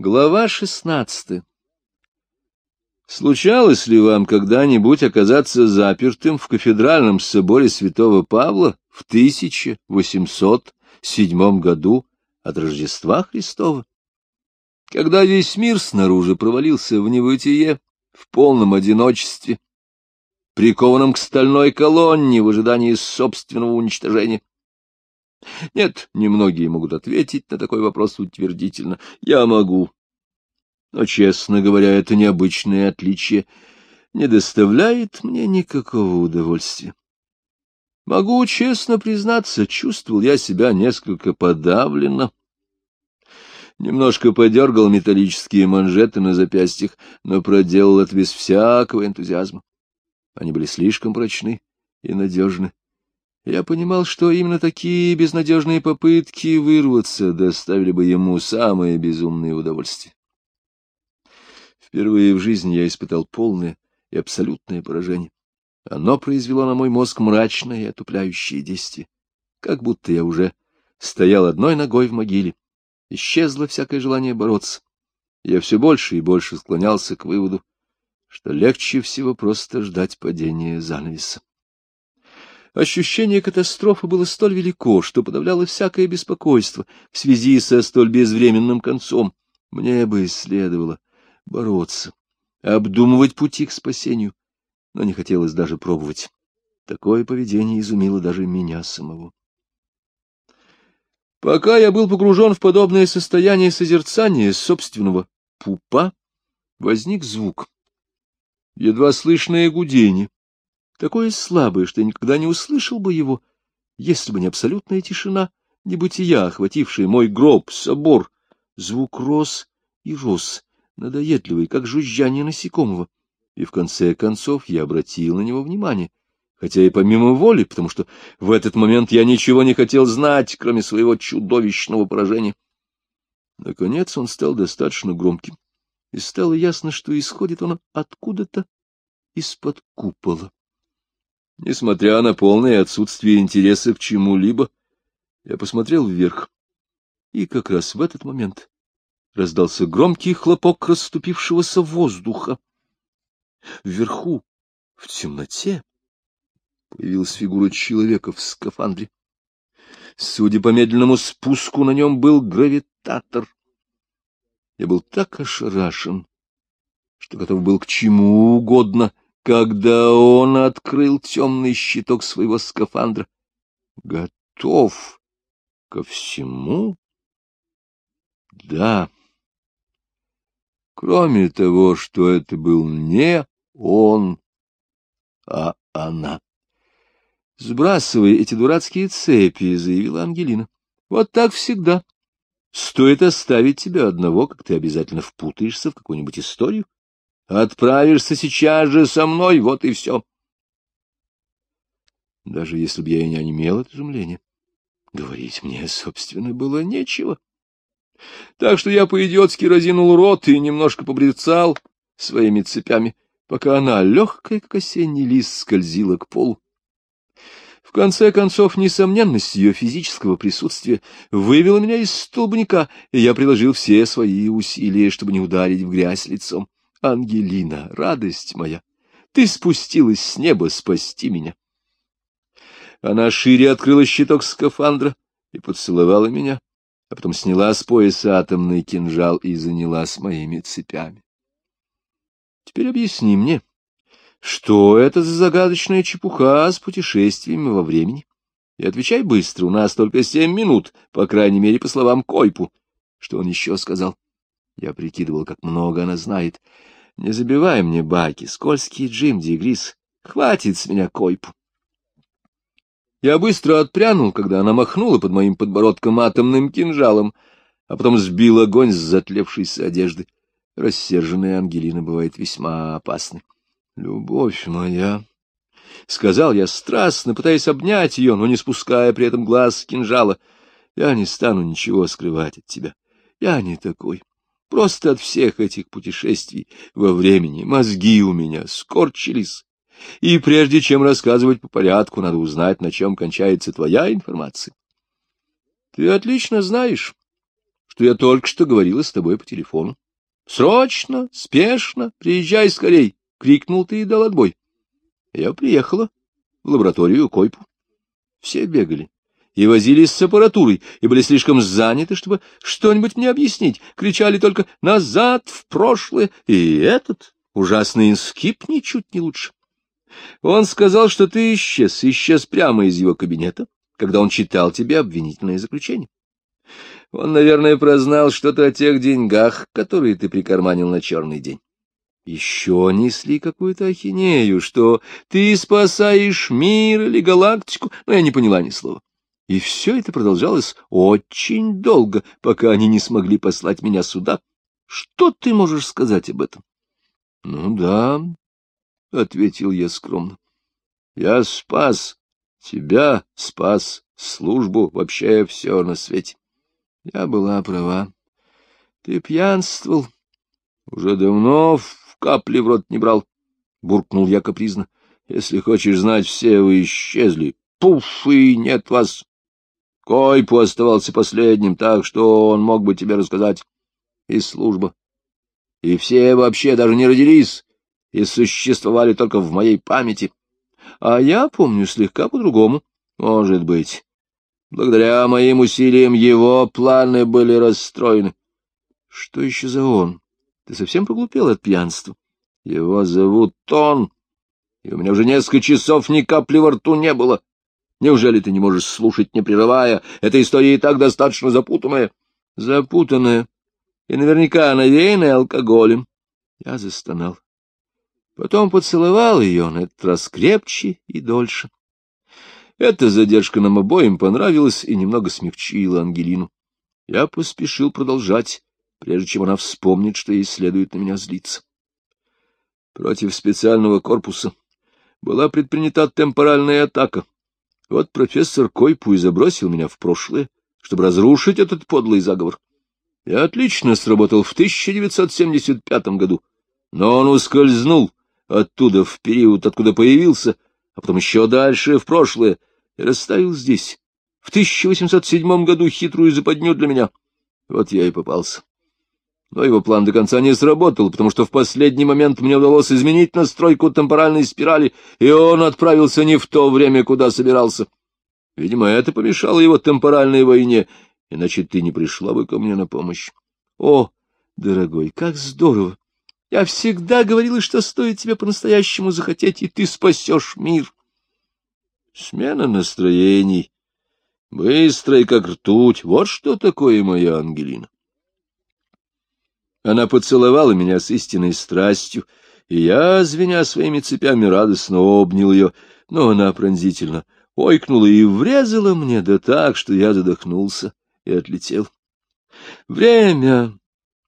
Глава шестнадцатая Случалось ли вам когда-нибудь оказаться запертым в кафедральном соборе святого Павла в 1807 году от Рождества Христова? Когда весь мир снаружи провалился в небытие, в полном одиночестве, прикованном к стальной колонне в ожидании собственного уничтожения, нет, немногие могут ответить на такой вопрос утвердительно. Я могу. Но, честно говоря, это необычное отличие не доставляет мне никакого удовольствия. Могу честно признаться, чувствовал я себя несколько подавленно. Немножко подергал металлические манжеты на запястьях, но проделал это без всякого энтузиазма. Они были слишком прочны и надежны. Я понимал, что именно такие безнадежные попытки вырваться доставили бы ему самое безумное удовольствие. Впервые в жизни я испытал полное и абсолютное поражение. Оно произвело на мой мозг мрачное и отупляющее действие, как будто я уже стоял одной ногой в могиле. Исчезло всякое желание бороться. Я все больше и больше склонялся к выводу, что легче всего просто ждать падения занавеса. Ощущение катастрофы было столь велико, что подавляло всякое беспокойство в связи со столь безвременным концом. Мне бы следовало бороться, обдумывать пути к спасению, но не хотелось даже пробовать. Такое поведение изумило даже меня самого. Пока я был погружен в подобное состояние созерцания собственного пупа, возник звук. Едва слышное гудение такое слабое, что я никогда не услышал бы его, если бы не абсолютная тишина, небытия, охватившая мой гроб, собор. Звук рос и рос, надоедливый, как жужжание насекомого, и в конце концов я обратил на него внимание, хотя и помимо воли, потому что в этот момент я ничего не хотел знать, кроме своего чудовищного поражения. Наконец он стал достаточно громким, и стало ясно, что исходит он откуда-то из-под купола. Несмотря на полное отсутствие интереса к чему-либо, я посмотрел вверх, и как раз в этот момент раздался громкий хлопок расступившегося воздуха. Вверху, в темноте, появилась фигура человека в скафандре. Судя по медленному спуску, на нем был гравитатор. Я был так ошарашен, что готов был к чему угодно — когда он открыл темный щиток своего скафандра. Готов ко всему? Да. Кроме того, что это был не он, а она. Сбрасывая эти дурацкие цепи, заявила Ангелина. Вот так всегда. Стоит оставить тебя одного, как ты обязательно впутаешься в какую-нибудь историю. Отправишься сейчас же со мной, вот и все. Даже если бы я и не онемел от изумления, говорить мне, собственно, было нечего. Так что я по-идиотски разинул рот и немножко побрецал своими цепями, пока она, легкая, как осенний лист, скользила к полу. В конце концов, несомненность ее физического присутствия вывела меня из столбняка, и я приложил все свои усилия, чтобы не ударить в грязь лицом. Ангелина, радость моя, ты спустилась с неба спасти меня. Она шире открыла щиток скафандра и поцеловала меня, а потом сняла с пояса атомный кинжал и занялась моими цепями. Теперь объясни мне, что это за загадочная чепуха с путешествиями во времени? И отвечай быстро, у нас только семь минут, по крайней мере, по словам Койпу. Что он еще сказал? Я прикидывал, как много она знает. Не забивай мне баки, скользкий Джим Дигрис. Хватит с меня койпу. Я быстро отпрянул, когда она махнула под моим подбородком атомным кинжалом, а потом сбил огонь с затлевшейся одежды. Рассерженная Ангелина бывает весьма опасной. «Любовь моя!» — сказал я страстно, пытаясь обнять ее, но не спуская при этом глаз кинжала. «Я не стану ничего скрывать от тебя. Я не такой. Просто от всех этих путешествий во времени мозги у меня скорчились. И прежде чем рассказывать по порядку, надо узнать, на чем кончается твоя информация. Ты отлично знаешь, что я только что говорила с тобой по телефону. Срочно, спешно, приезжай скорей, — крикнул ты и дал отбой. Я приехала в лабораторию Койпу. Все бегали и возились с аппаратурой, и были слишком заняты, чтобы что-нибудь мне объяснить. Кричали только «назад, в прошлое», и этот ужасный инскип ничуть не лучше. Он сказал, что ты исчез, исчез прямо из его кабинета, когда он читал тебе обвинительное заключение. Он, наверное, прознал что-то о тех деньгах, которые ты прикарманил на черный день. Еще несли какую-то ахинею, что ты спасаешь мир или галактику, но я не поняла ни слова. И все это продолжалось очень долго, пока они не смогли послать меня сюда. Что ты можешь сказать об этом? — Ну да, — ответил я скромно. — Я спас тебя, спас службу, вообще все на свете. Я была права. Ты пьянствовал. Уже давно в капли в рот не брал, — буркнул я капризно. Если хочешь знать, все вы исчезли. Пуф, и нет вас. Койпу оставался последним, так что он мог бы тебе рассказать. И служба. И все вообще даже не родились и существовали только в моей памяти. А я помню слегка по-другому. Может быть. Благодаря моим усилиям его планы были расстроены. Что еще за он? Ты совсем поглупел от пьянства. Его зовут Тон, и у меня уже несколько часов ни капли во рту не было. Неужели ты не можешь слушать, не прерывая? Эта история и так достаточно запутанная. Запутанная. И наверняка навеянная алкоголем. Я застонал. Потом поцеловал ее, на этот раз крепче и дольше. Эта задержка нам обоим понравилась и немного смягчила Ангелину. Я поспешил продолжать, прежде чем она вспомнит, что ей следует на меня злиться. Против специального корпуса была предпринята темпоральная атака. Вот профессор Койпу и забросил меня в прошлое, чтобы разрушить этот подлый заговор. Я отлично сработал в 1975 году, но он ускользнул оттуда в период, откуда появился, а потом еще дальше, в прошлое, и расставил здесь, в 1807 году, хитрую западню для меня. Вот я и попался. Но его план до конца не сработал, потому что в последний момент мне удалось изменить настройку темпоральной спирали, и он отправился не в то время, куда собирался. Видимо, это помешало его темпоральной войне, иначе ты не пришла бы ко мне на помощь. О, дорогой, как здорово! Я всегда говорила, что стоит тебе по-настоящему захотеть, и ты спасешь мир. Смена настроений, быстрая, как ртуть, вот что такое моя Ангелина. Она поцеловала меня с истинной страстью, и я, звеня своими цепями, радостно обнял ее, но она пронзительно ойкнула и врезала мне да так, что я задохнулся и отлетел. Время!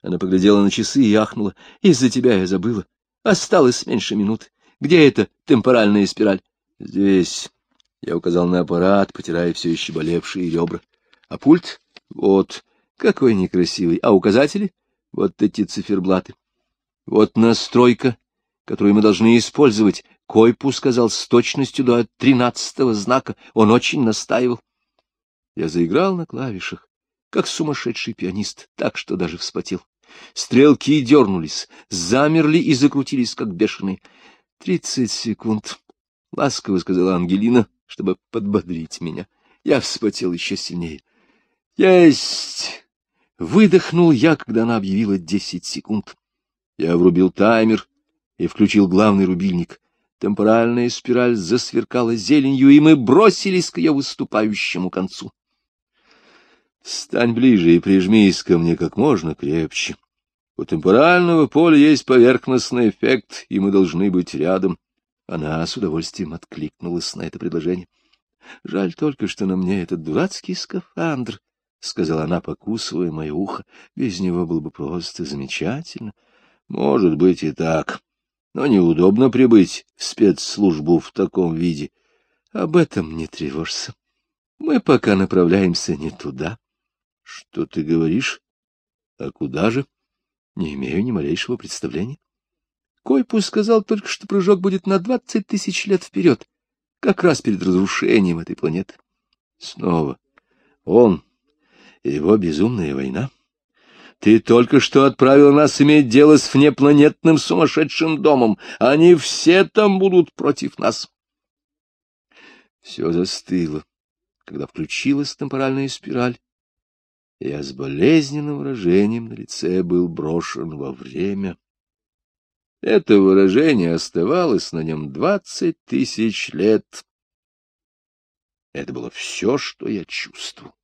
Она поглядела на часы и ахнула. Из-за тебя я забыла. Осталось меньше минут. Где эта темпоральная спираль? Здесь. Я указал на аппарат, потирая все еще болевшие ребра. А пульт? Вот. Какой некрасивый. А указатели? Вот эти циферблаты. Вот настройка, которую мы должны использовать. Койпу сказал с точностью до тринадцатого знака. Он очень настаивал. Я заиграл на клавишах как сумасшедший пианист, так что даже вспотел. Стрелки дернулись, замерли и закрутились, как бешеные. — Тридцать секунд, — ласково сказала Ангелина, чтобы подбодрить меня. Я вспотел еще сильнее. — Есть! — выдохнул я, когда она объявила десять секунд. Я врубил таймер и включил главный рубильник. Темпоральная спираль засверкала зеленью, и мы бросились к ее выступающему концу. Стань ближе и прижмись ко мне как можно крепче. У темпорального поля есть поверхностный эффект, и мы должны быть рядом. Она с удовольствием откликнулась на это предложение. — Жаль только, что на мне этот дурацкий скафандр, — сказала она, покусывая мое ухо. — Без него было бы просто замечательно. — Может быть и так, но неудобно прибыть в спецслужбу в таком виде. Об этом не тревожься. Мы пока направляемся не туда. Что ты говоришь? А куда же? Не имею ни малейшего представления. Койпус сказал только, что прыжок будет на двадцать тысяч лет вперед, как раз перед разрушением этой планеты. Снова он его безумная война. Ты только что отправил нас иметь дело с внепланетным сумасшедшим домом. Они все там будут против нас. Все застыло, когда включилась темпоральная спираль. Я с болезненным выражением на лице был брошен во время. Это выражение оставалось на нем двадцать тысяч лет. Это было все, что я чувствовал.